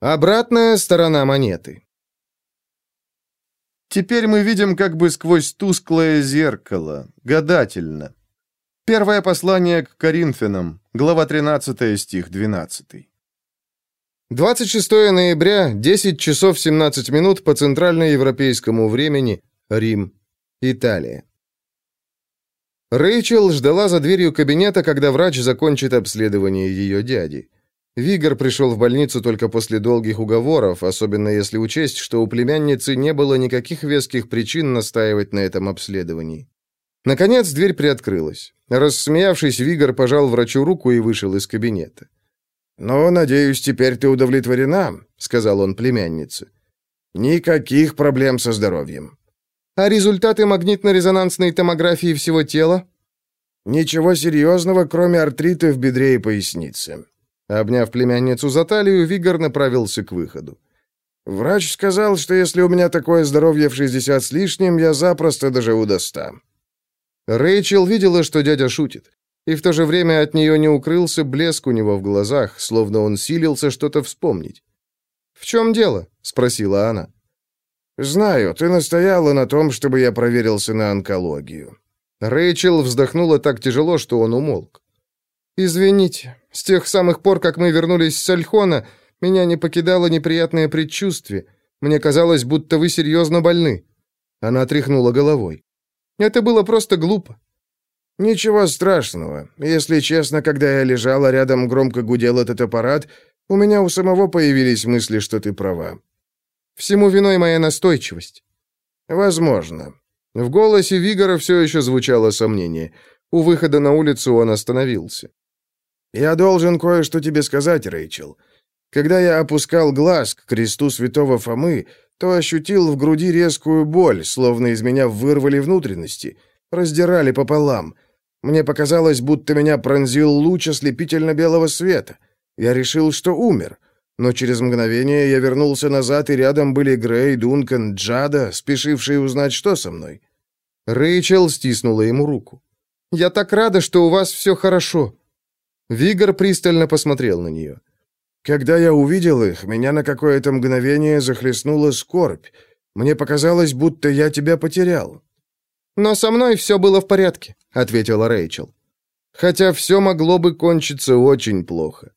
Обратная сторона монеты. Теперь мы видим как бы сквозь тусклое зеркало, гадательно. Первое послание к Коринфянам, глава 13, стих 12. 26 ноября, 10 часов 17 минут по центральноевропейскому времени, Рим, Италия. Рэйчел ждала за дверью кабинета, когда врач закончит обследование ее дяди. Вигор пришел в больницу только после долгих уговоров, особенно если учесть, что у племянницы не было никаких веских причин настаивать на этом обследовании. Наконец дверь приоткрылась. Рассмеявшись, Вигор пожал врачу руку и вышел из кабинета. «Ну, надеюсь, теперь ты удовлетворена», — сказал он племяннице. «Никаких проблем со здоровьем». «А результаты магнитно-резонансной томографии всего тела?» «Ничего серьезного, кроме артрита в бедре и пояснице. Обняв племянницу за талию, Вигор направился к выходу. «Врач сказал, что если у меня такое здоровье в 60 с лишним, я запросто доживу до 100». Рэйчел видела, что дядя шутит. И в то же время от нее не укрылся блеск у него в глазах, словно он силился что-то вспомнить. «В чем дело?» — спросила она. «Знаю, ты настояла на том, чтобы я проверился на онкологию». Рэйчел вздохнула так тяжело, что он умолк. «Извините, с тех самых пор, как мы вернулись с Альхона, меня не покидало неприятное предчувствие. Мне казалось, будто вы серьезно больны». Она тряхнула головой. «Это было просто глупо». «Ничего страшного. Если честно, когда я лежала рядом, громко гудел этот аппарат, у меня у самого появились мысли, что ты права». «Всему виной моя настойчивость». «Возможно». В голосе Вигора все еще звучало сомнение. У выхода на улицу он остановился. «Я должен кое-что тебе сказать, Рэйчел. Когда я опускал глаз к кресту святого Фомы, то ощутил в груди резкую боль, словно из меня вырвали внутренности, раздирали пополам. Мне показалось, будто меня пронзил луч ослепительно-белого света. Я решил, что умер. Но через мгновение я вернулся назад, и рядом были Грей, Дункан, Джада, спешившие узнать, что со мной. Рэйчел стиснула ему руку. «Я так рада, что у вас все хорошо. Вигор пристально посмотрел на нее. «Когда я увидел их, меня на какое-то мгновение захлестнула скорбь. Мне показалось, будто я тебя потерял». «Но со мной все было в порядке», — ответила Рэйчел. Хотя все могло бы кончиться очень плохо.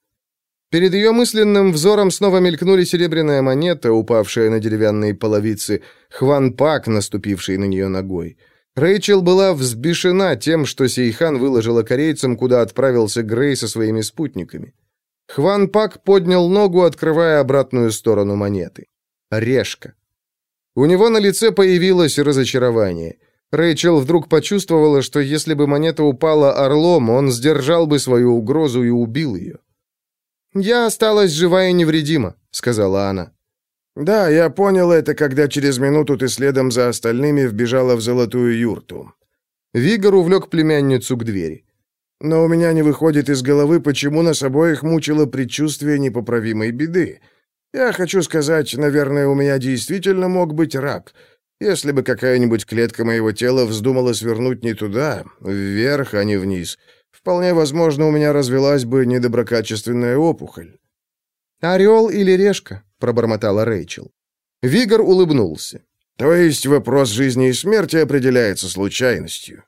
Перед ее мысленным взором снова мелькнули серебряная монета, упавшая на деревянные половицы, Хван Пак, наступивший на нее ногой — Рэйчел была взбешена тем, что Сейхан выложила корейцам, куда отправился Грей со своими спутниками. Хван Пак поднял ногу, открывая обратную сторону монеты. Решка. У него на лице появилось разочарование. Рэйчел вдруг почувствовала, что если бы монета упала орлом, он сдержал бы свою угрозу и убил ее. «Я осталась жива и невредима», — сказала она. «Да, я понял это, когда через минуту ты следом за остальными вбежала в золотую юрту». Вигор увлек племянницу к двери. «Но у меня не выходит из головы, почему нас обоих мучило предчувствие непоправимой беды. Я хочу сказать, наверное, у меня действительно мог быть рак. Если бы какая-нибудь клетка моего тела вздумала свернуть не туда, вверх, а не вниз, вполне возможно, у меня развелась бы недоброкачественная опухоль». «Орел или решка?» Пробормотала Рэйчел. Вигор улыбнулся. То есть вопрос жизни и смерти определяется случайностью.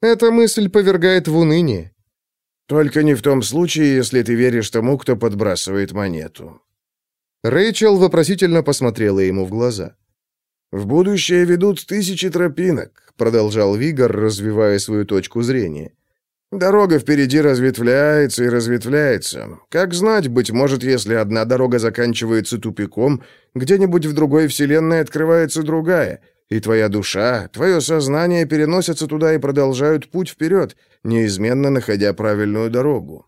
Эта мысль повергает в уныние. Только не в том случае, если ты веришь тому, кто подбрасывает монету. Рэйчел вопросительно посмотрела ему в глаза. «В будущее ведут тысячи тропинок», — продолжал Вигор, развивая свою точку зрения. Дорога впереди разветвляется и разветвляется. Как знать, быть может, если одна дорога заканчивается тупиком, где-нибудь в другой вселенной открывается другая, и твоя душа, твое сознание переносятся туда и продолжают путь вперед, неизменно находя правильную дорогу.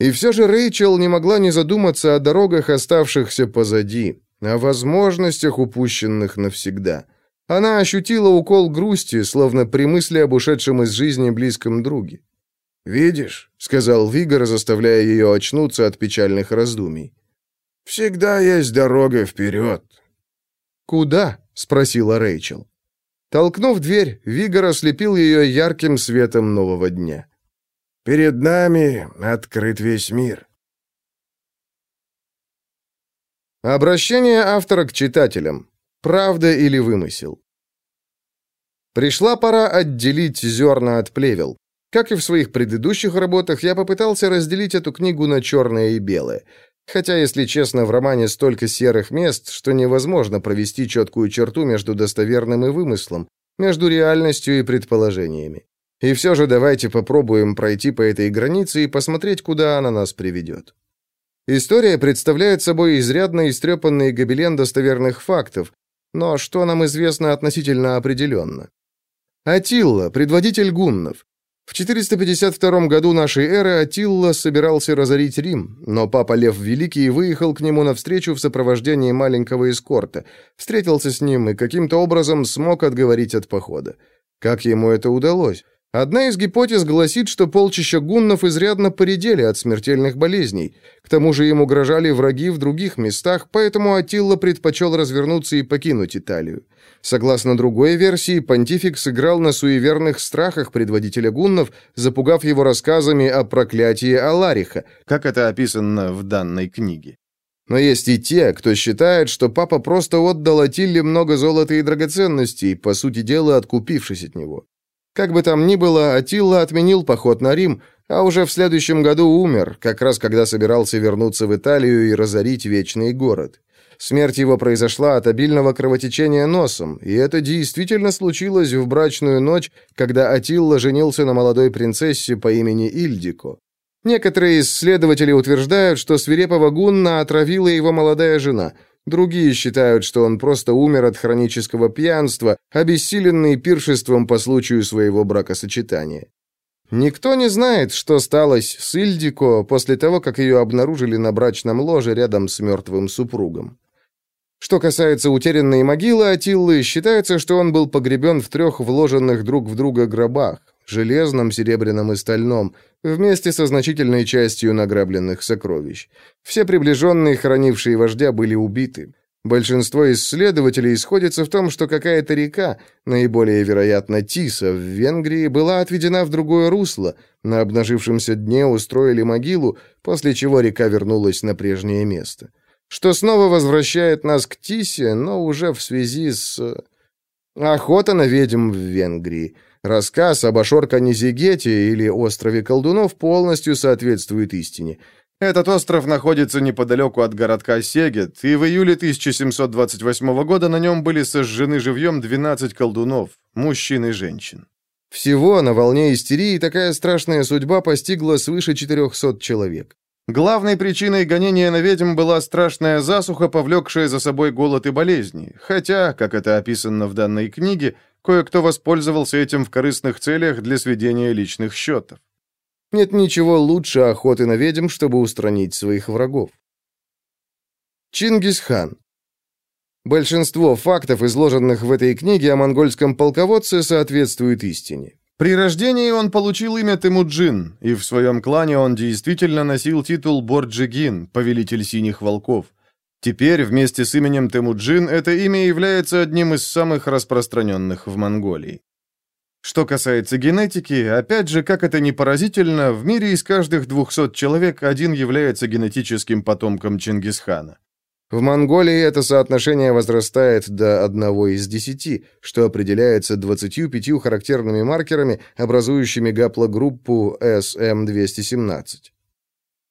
И все же Рэйчел не могла не задуматься о дорогах, оставшихся позади, о возможностях, упущенных навсегда — она ощутила укол грусти, словно при мысли об ушедшем из жизни близком друге. «Видишь», — сказал Вигор, заставляя ее очнуться от печальных раздумий, — «всегда есть дорога вперед». «Куда?» — спросила Рэйчел. Толкнув дверь, Вигор ослепил ее ярким светом нового дня. «Перед нами открыт весь мир». Обращение автора к читателям. Правда или вымысел? Пришла пора отделить зерна от плевел. Как и в своих предыдущих работах, я попытался разделить эту книгу на черное и белое. Хотя, если честно, в романе столько серых мест, что невозможно провести четкую черту между достоверным и вымыслом, между реальностью и предположениями. И все же давайте попробуем пройти по этой границе и посмотреть, куда она нас приведет. История представляет собой изрядно истрепанный гобелен достоверных фактов, но что нам известно относительно определенно? Атилла, предводитель гуннов. В 452 году нашей эры Атилла собирался разорить Рим, но папа Лев Великий выехал к нему навстречу в сопровождении маленького эскорта, встретился с ним и каким-то образом смог отговорить от похода. Как ему это удалось? Одна из гипотез гласит, что полчища гуннов изрядно поредели от смертельных болезней. К тому же им угрожали враги в других местах, поэтому Атилла предпочел развернуться и покинуть Италию. Согласно другой версии, понтифик сыграл на суеверных страхах предводителя гуннов, запугав его рассказами о проклятии Алариха, как это описано в данной книге. Но есть и те, кто считает, что папа просто отдал Атилле много золота и драгоценностей, по сути дела откупившись от него. Как бы там ни было, Атилла отменил поход на Рим, а уже в следующем году умер, как раз когда собирался вернуться в Италию и разорить Вечный город. Смерть его произошла от обильного кровотечения носом, и это действительно случилось в брачную ночь, когда Атилла женился на молодой принцессе по имени Ильдико. Некоторые исследователи утверждают, что свирепого гунна отравила его молодая жена – Другие считают, что он просто умер от хронического пьянства, обессиленный пиршеством по случаю своего бракосочетания. Никто не знает, что сталось с Ильдико после того, как ее обнаружили на брачном ложе рядом с мертвым супругом. Что касается утерянной могилы Атиллы, считается, что он был погребен в трех вложенных друг в друга гробах – железном, серебряном и стальном – вместе со значительной частью награбленных сокровищ. Все приближенные, хранившие вождя, были убиты. Большинство исследователей сходится в том, что какая-то река, наиболее вероятно Тиса, в Венгрии, была отведена в другое русло, на обнажившемся дне устроили могилу, после чего река вернулась на прежнее место. Что снова возвращает нас к Тисе, но уже в связи с... Э, охота на ведьм в Венгрии – Рассказ об Ашор-Канизигете или острове колдунов полностью соответствует истине. Этот остров находится неподалеку от городка Сегет, и в июле 1728 года на нем были сожжены живьем 12 колдунов, мужчин и женщин. Всего на волне истерии такая страшная судьба постигла свыше 400 человек. Главной причиной гонения на ведьм была страшная засуха, повлекшая за собой голод и болезни, хотя, как это описано в данной книге, Кое-кто воспользовался этим в корыстных целях для сведения личных счетов. Нет ничего лучше охоты на ведьм, чтобы устранить своих врагов. Чингисхан. Большинство фактов, изложенных в этой книге о монгольском полководце, соответствует истине. При рождении он получил имя Темуджин, и в своем клане он действительно носил титул Борджигин, повелитель синих волков. Теперь вместе с именем Темуджин это имя является одним из самых распространенных в Монголии. Что касается генетики, опять же, как это ни поразительно, в мире из каждых 200 человек один является генетическим потомком Чингисхана. В Монголии это соотношение возрастает до 1 из 10, что определяется 25 характерными маркерами, образующими гаплогруппу SM-217.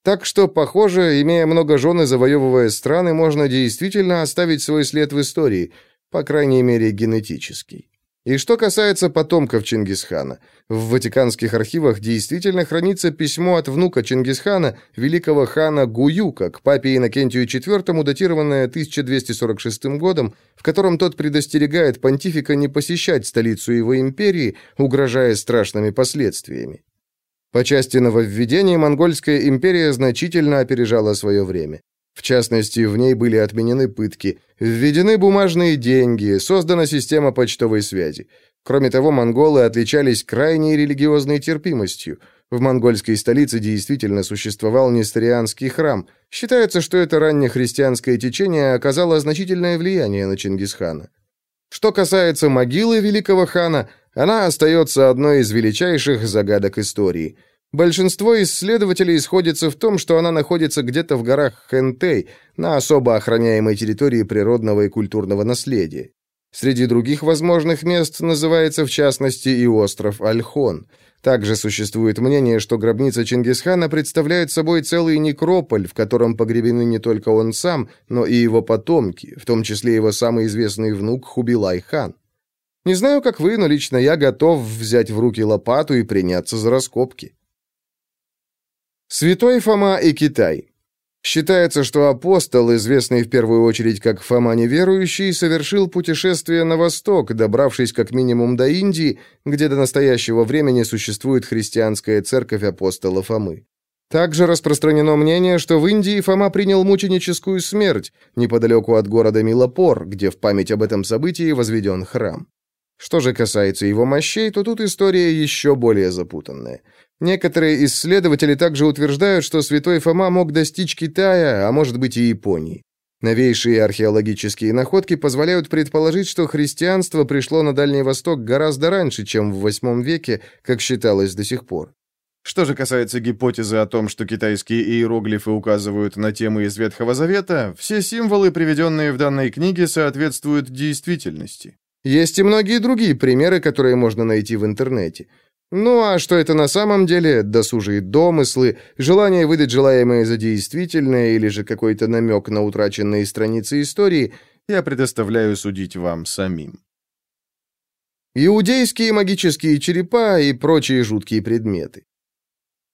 Так что, похоже, имея много жен и завоевывая страны, можно действительно оставить свой след в истории, по крайней мере, генетический. И что касается потомков Чингисхана, в Ватиканских архивах действительно хранится письмо от внука Чингисхана, великого хана Гуюка, к папе Иннокентию IV, датированное 1246 годом, в котором тот предостерегает понтифика не посещать столицу его империи, угрожая страшными последствиями. По части нововведений Монгольская империя значительно опережала свое время. В частности, в ней были отменены пытки, введены бумажные деньги, создана система почтовой связи. Кроме того, монголы отличались крайней религиозной терпимостью. В монгольской столице действительно существовал несторианский храм. Считается, что это раннехристианское течение оказало значительное влияние на Чингисхана. Что касается могилы великого хана, она остается одной из величайших загадок истории. Большинство исследователей сходятся в том, что она находится где-то в горах Хэнтэй, на особо охраняемой территории природного и культурного наследия. Среди других возможных мест называется в частности и остров Альхон. Также существует мнение, что гробница Чингисхана представляет собой целый некрополь, в котором погребены не только он сам, но и его потомки, в том числе его самый известный внук Хубилай-хан. Не знаю, как вы, но лично я готов взять в руки лопату и приняться за раскопки. Святой Фома и Китай. Считается, что апостол, известный в первую очередь как Фома неверующий, совершил путешествие на восток, добравшись как минимум до Индии, где до настоящего времени существует христианская церковь апостола Фомы. Также распространено мнение, что в Индии Фома принял мученическую смерть неподалеку от города Милопор, где в память об этом событии возведен храм. Что же касается его мощей, то тут история еще более запутанная. Некоторые исследователи также утверждают, что святой Фома мог достичь Китая, а может быть и Японии. Новейшие археологические находки позволяют предположить, что христианство пришло на Дальний Восток гораздо раньше, чем в VIII веке, как считалось до сих пор. Что же касается гипотезы о том, что китайские иероглифы указывают на темы из Ветхого Завета, все символы, приведенные в данной книге, соответствуют действительности. Есть и многие другие примеры, которые можно найти в интернете. Ну а что это на самом деле, досужие домыслы, желание выдать желаемое за действительное или же какой-то намек на утраченные страницы истории, я предоставляю судить вам самим. Иудейские магические черепа и прочие жуткие предметы.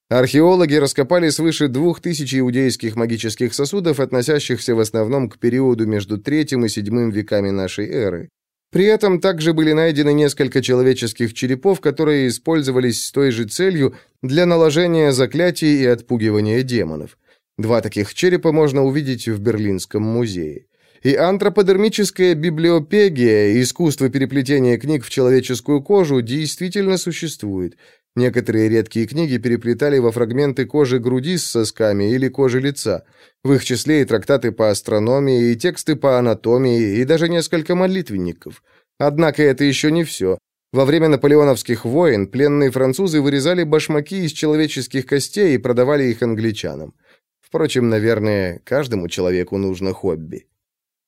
Археологи раскопали свыше двух тысяч иудейских магических сосудов, относящихся в основном к периоду между третьим и седьмым веками нашей эры. При этом также были найдены несколько человеческих черепов, которые использовались с той же целью для наложения заклятий и отпугивания демонов. Два таких черепа можно увидеть в Берлинском музее. И антроподермическая библиопегия, искусство переплетения книг в человеческую кожу, действительно существует. Некоторые редкие книги переплетали во фрагменты кожи груди с сосками или кожи лица. В их числе и трактаты по астрономии, и тексты по анатомии, и даже несколько молитвенников. Однако это еще не все. Во время наполеоновских войн пленные французы вырезали башмаки из человеческих костей и продавали их англичанам. Впрочем, наверное, каждому человеку нужно хобби.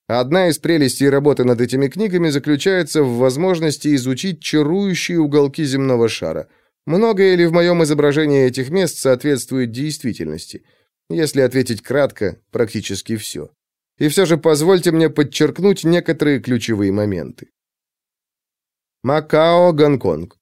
Одна из прелестей работы над этими книгами заключается в возможности изучить чарующие уголки земного шара – Многое ли в моем изображении этих мест соответствует действительности? Если ответить кратко, практически все. И все же позвольте мне подчеркнуть некоторые ключевые моменты. Макао, Гонконг.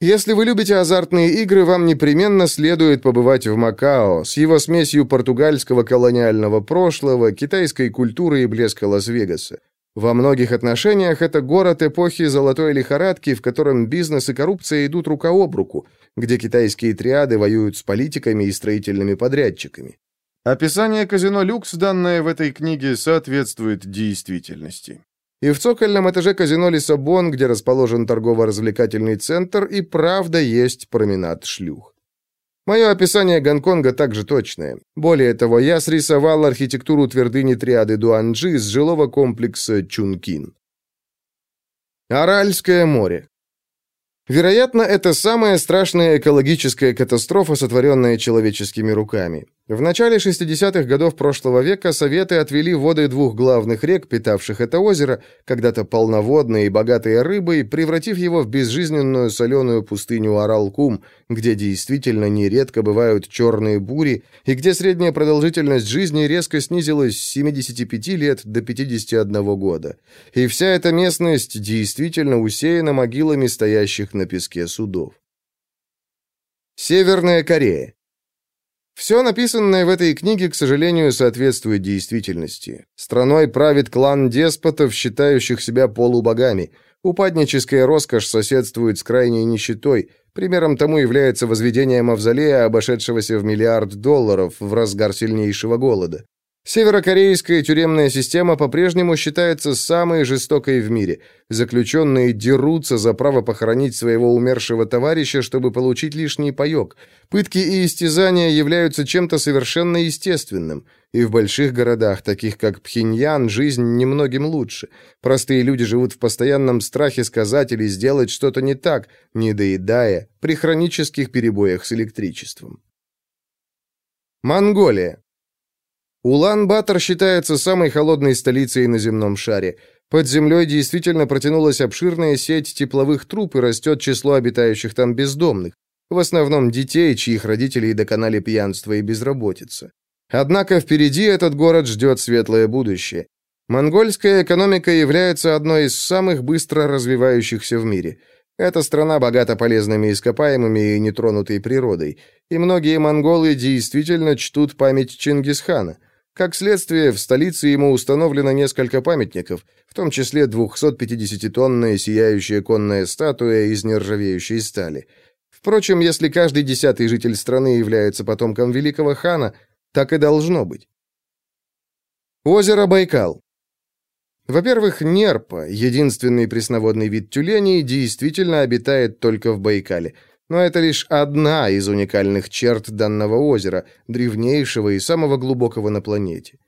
Если вы любите азартные игры, вам непременно следует побывать в Макао с его смесью португальского колониального прошлого, китайской культуры и блеска Лас-Вегаса. Во многих отношениях это город эпохи золотой лихорадки, в котором бизнес и коррупция идут рука об руку, где китайские триады воюют с политиками и строительными подрядчиками. Описание казино «Люкс», данное в этой книге, соответствует действительности. И в цокольном этаже казино «Лиссабон», где расположен торгово-развлекательный центр, и правда есть променад шлюх. Мое описание Гонконга также точное. Более того, я срисовал архитектуру твердыни триады Дуанджи с жилого комплекса Чункин. Аральское море. Вероятно, это самая страшная экологическая катастрофа, сотворенная человеческими руками. В начале 60-х годов прошлого века Советы отвели воды двух главных рек, питавших это озеро, когда-то полноводное и богатое рыбой, превратив его в безжизненную соленую пустыню Аралкум, где действительно нередко бывают черные бури, и где средняя продолжительность жизни резко снизилась с 75 лет до 51 года. И вся эта местность действительно усеяна могилами стоящих на песке судов. Северная Корея. Все написанное в этой книге, к сожалению, соответствует действительности. Страной правит клан деспотов, считающих себя полубогами. Упадническая роскошь соседствует с крайней нищетой. Примером тому является возведение мавзолея, обошедшегося в миллиард долларов в разгар сильнейшего голода. Северокорейская тюремная система по-прежнему считается самой жестокой в мире. Заключенные дерутся за право похоронить своего умершего товарища, чтобы получить лишний паёк. Пытки и истязания являются чем-то совершенно естественным. И в больших городах, таких как Пхеньян, жизнь немногим лучше. Простые люди живут в постоянном страхе сказать или сделать что-то не так, не доедая, при хронических перебоях с электричеством. Монголия. Улан-Батор считается самой холодной столицей на земном шаре. Под землей действительно протянулась обширная сеть тепловых труб и растет число обитающих там бездомных. В основном детей, чьих родителей доконали пьянство и безработица. Однако впереди этот город ждет светлое будущее. Монгольская экономика является одной из самых быстро развивающихся в мире. Эта страна богата полезными ископаемыми и нетронутой природой, и многие монголы действительно чтут память Чингисхана. Как следствие, в столице ему установлено несколько памятников, в том числе 250-тонная сияющая конная статуя из нержавеющей стали. Впрочем, если каждый десятый житель страны является потомком великого хана, так и должно быть. Озеро Байкал. Во-первых, нерпа, единственный пресноводный вид тюленей, действительно обитает только в Байкале – но это лишь одна из уникальных черт данного озера, древнейшего и самого глубокого на планете.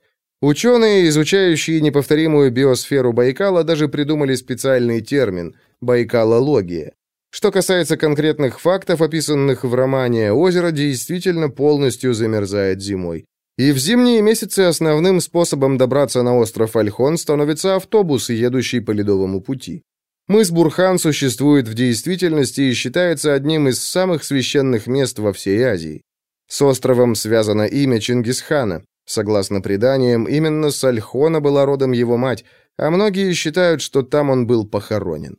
Ученые, изучающие неповторимую биосферу Байкала, даже придумали специальный термин – байкалология. Что касается конкретных фактов, описанных в романе, озеро действительно полностью замерзает зимой. И в зимние месяцы основным способом добраться на остров Альхон становится автобус, едущий по ледовому пути. Мыс Бурхан существует в действительности и считается одним из самых священных мест во всей Азии. С островом связано имя Чингисхана. Согласно преданиям, именно с Альхона была родом его мать, а многие считают, что там он был похоронен.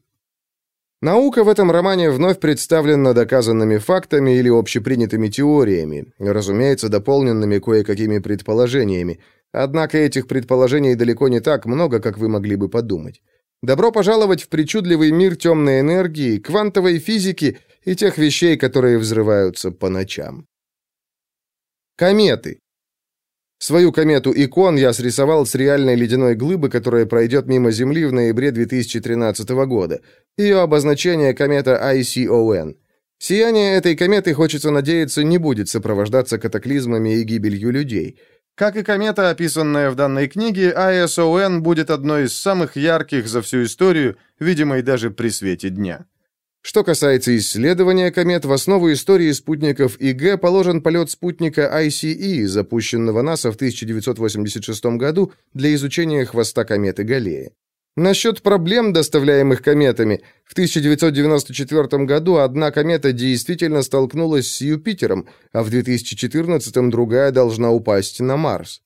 Наука в этом романе вновь представлена доказанными фактами или общепринятыми теориями, разумеется, дополненными кое-какими предположениями. Однако этих предположений далеко не так много, как вы могли бы подумать. Добро пожаловать в причудливый мир темной энергии, квантовой физики и тех вещей, которые взрываются по ночам. Кометы. Свою комету Икон я срисовал с реальной ледяной глыбы, которая пройдет мимо Земли в ноябре 2013 года. Ее обозначение комета ICON. Сияние этой кометы, хочется надеяться, не будет сопровождаться катаклизмами и гибелью людей. Как и комета, описанная в данной книге, ISON будет одной из самых ярких за всю историю, видимой даже при свете дня. Что касается исследования комет, в основу истории спутников ИГ положен полет спутника ICE, запущенного НАСА в 1986 году для изучения хвоста кометы Галлея. Насчет проблем, доставляемых кометами, в 1994 году одна комета действительно столкнулась с Юпитером, а в 2014 другая должна упасть на Марс.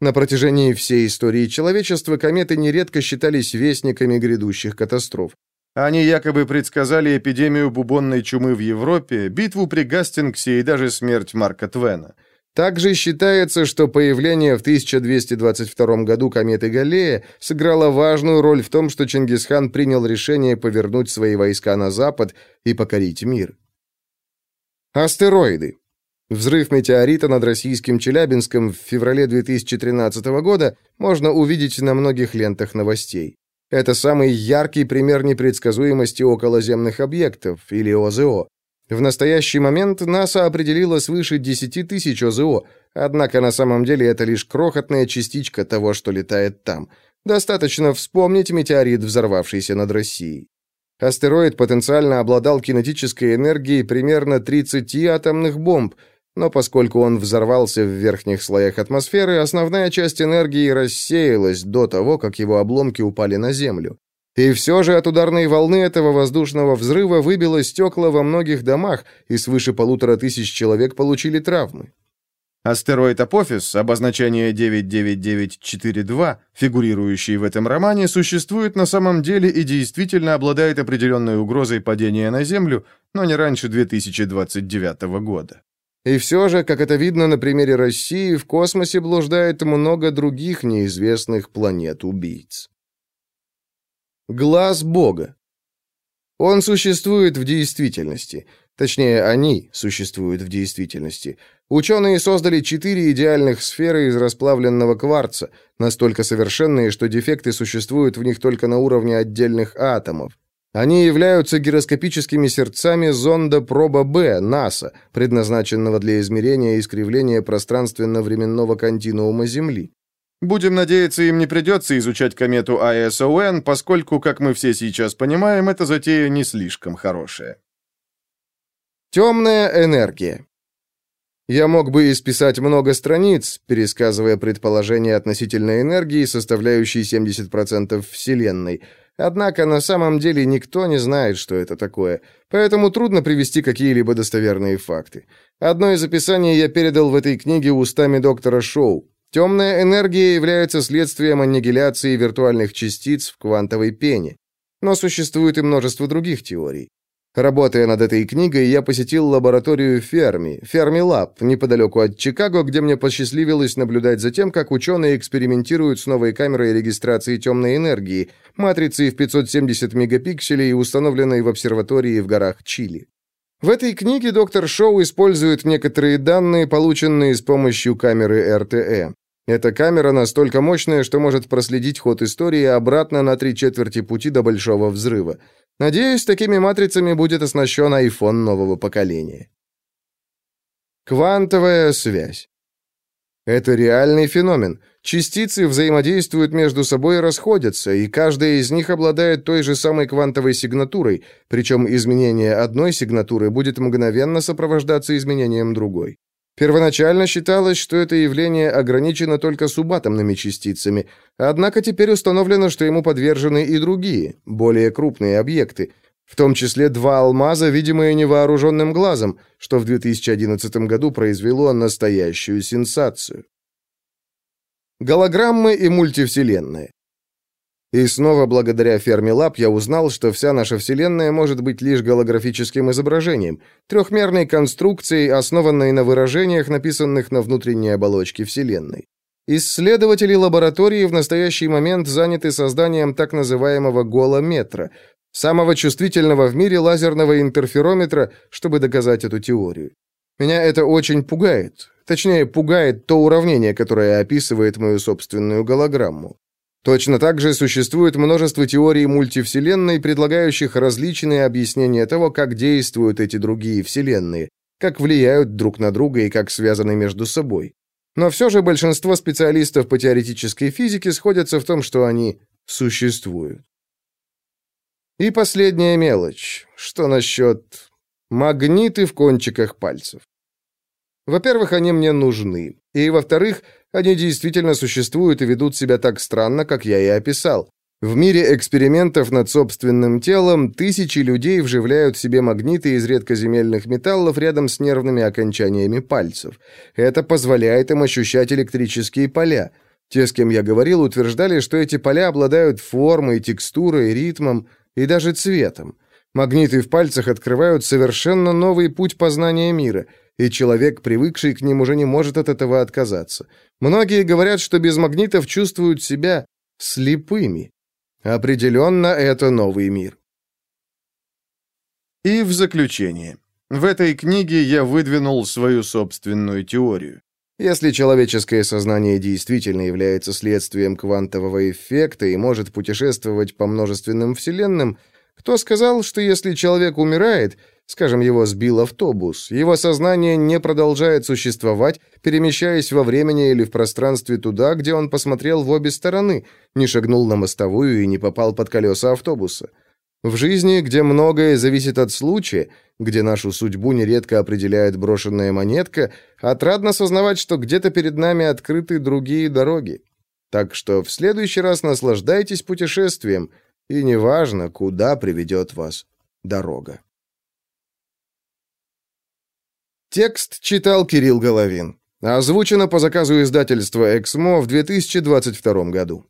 На протяжении всей истории человечества кометы нередко считались вестниками грядущих катастроф. Они якобы предсказали эпидемию бубонной чумы в Европе, битву при Гастингсе и даже смерть Марка Твена – также считается, что появление в 1222 году кометы Галлея сыграло важную роль в том, что Чингисхан принял решение повернуть свои войска на запад и покорить мир. Астероиды. Взрыв метеорита над российским Челябинском в феврале 2013 года можно увидеть на многих лентах новостей. Это самый яркий пример непредсказуемости околоземных объектов, или ОЗО. В настоящий момент НАСА определила свыше 10 тысяч ОЗО, однако на самом деле это лишь крохотная частичка того, что летает там. Достаточно вспомнить метеорит, взорвавшийся над Россией. Астероид потенциально обладал кинетической энергией примерно 30 атомных бомб, но поскольку он взорвался в верхних слоях атмосферы, основная часть энергии рассеялась до того, как его обломки упали на Землю. И все же от ударной волны этого воздушного взрыва выбило стекла во многих домах, и свыше полутора тысяч человек получили травмы. Астероид Апофис, обозначение 99942, фигурирующий в этом романе, существует на самом деле и действительно обладает определенной угрозой падения на Землю, но не раньше 2029 года. И все же, как это видно на примере России, в космосе блуждает много других неизвестных планет-убийц. Глаз Бога. Он существует в действительности. Точнее, они существуют в действительности. Ученые создали четыре идеальных сферы из расплавленного кварца, настолько совершенные, что дефекты существуют в них только на уровне отдельных атомов. Они являются гироскопическими сердцами зонда Проба-Б НАСА, предназначенного для измерения искривления пространственно-временного континуума Земли. Будем надеяться, им не придется изучать комету АСОН, поскольку, как мы все сейчас понимаем, эта затея не слишком хорошая. Темная энергия. Я мог бы исписать много страниц, пересказывая предположения относительно энергии, составляющей 70% Вселенной. Однако на самом деле никто не знает, что это такое, поэтому трудно привести какие-либо достоверные факты. Одно из описаний я передал в этой книге устами доктора Шоу. Темная энергия является следствием аннигиляции виртуальных частиц в квантовой пене. Но существует и множество других теорий. Работая над этой книгой, я посетил лабораторию Ферми, Ферми Лаб, неподалеку от Чикаго, где мне посчастливилось наблюдать за тем, как ученые экспериментируют с новой камерой регистрации темной энергии, матрицей в 570 мегапикселей, установленной в обсерватории в горах Чили. В этой книге доктор Шоу использует некоторые данные, полученные с помощью камеры РТЭ. Эта камера настолько мощная, что может проследить ход истории обратно на три четверти пути до Большого Взрыва. Надеюсь, такими матрицами будет оснащен iPhone нового поколения. Квантовая связь. Это реальный феномен. Частицы взаимодействуют между собой и расходятся, и каждая из них обладает той же самой квантовой сигнатурой, причем изменение одной сигнатуры будет мгновенно сопровождаться изменением другой. Первоначально считалось, что это явление ограничено только субатомными частицами, однако теперь установлено, что ему подвержены и другие, более крупные объекты, в том числе два алмаза, видимые невооруженным глазом, что в 2011 году произвело настоящую сенсацию. Голограммы и мультивселенные. И снова благодаря Fermilab я узнал, что вся наша Вселенная может быть лишь голографическим изображением, трехмерной конструкцией, основанной на выражениях, написанных на внутренней оболочке Вселенной. Исследователи лаборатории в настоящий момент заняты созданием так называемого голометра, самого чувствительного в мире лазерного интерферометра, чтобы доказать эту теорию. Меня это очень пугает. Точнее, пугает то уравнение, которое описывает мою собственную голограмму. Точно так же существует множество теорий мультивселенной, предлагающих различные объяснения того, как действуют эти другие вселенные, как влияют друг на друга и как связаны между собой. Но все же большинство специалистов по теоретической физике сходятся в том, что они существуют. И последняя мелочь. Что насчет магниты в кончиках пальцев? Во-первых, они мне нужны. И, во-вторых, они действительно существуют и ведут себя так странно, как я и описал. В мире экспериментов над собственным телом тысячи людей вживляют себе магниты из редкоземельных металлов рядом с нервными окончаниями пальцев. Это позволяет им ощущать электрические поля. Те, с кем я говорил, утверждали, что эти поля обладают формой, текстурой, ритмом и даже цветом. Магниты в пальцах открывают совершенно новый путь познания мира – и человек, привыкший к ним, уже не может от этого отказаться. Многие говорят, что без магнитов чувствуют себя слепыми. Определенно, это новый мир. И в заключение. В этой книге я выдвинул свою собственную теорию. Если человеческое сознание действительно является следствием квантового эффекта и может путешествовать по множественным вселенным, кто сказал, что если человек умирает, Скажем, его сбил автобус. Его сознание не продолжает существовать, перемещаясь во времени или в пространстве туда, где он посмотрел в обе стороны, не шагнул на мостовую и не попал под колеса автобуса. В жизни, где многое зависит от случая, где нашу судьбу нередко определяет брошенная монетка, отрадно сознавать, что где-то перед нами открыты другие дороги. Так что в следующий раз наслаждайтесь путешествием, и неважно, куда приведет вас дорога. Текст читал Кирилл Головин. Озвучено по заказу издательства «Эксмо» в 2022 году.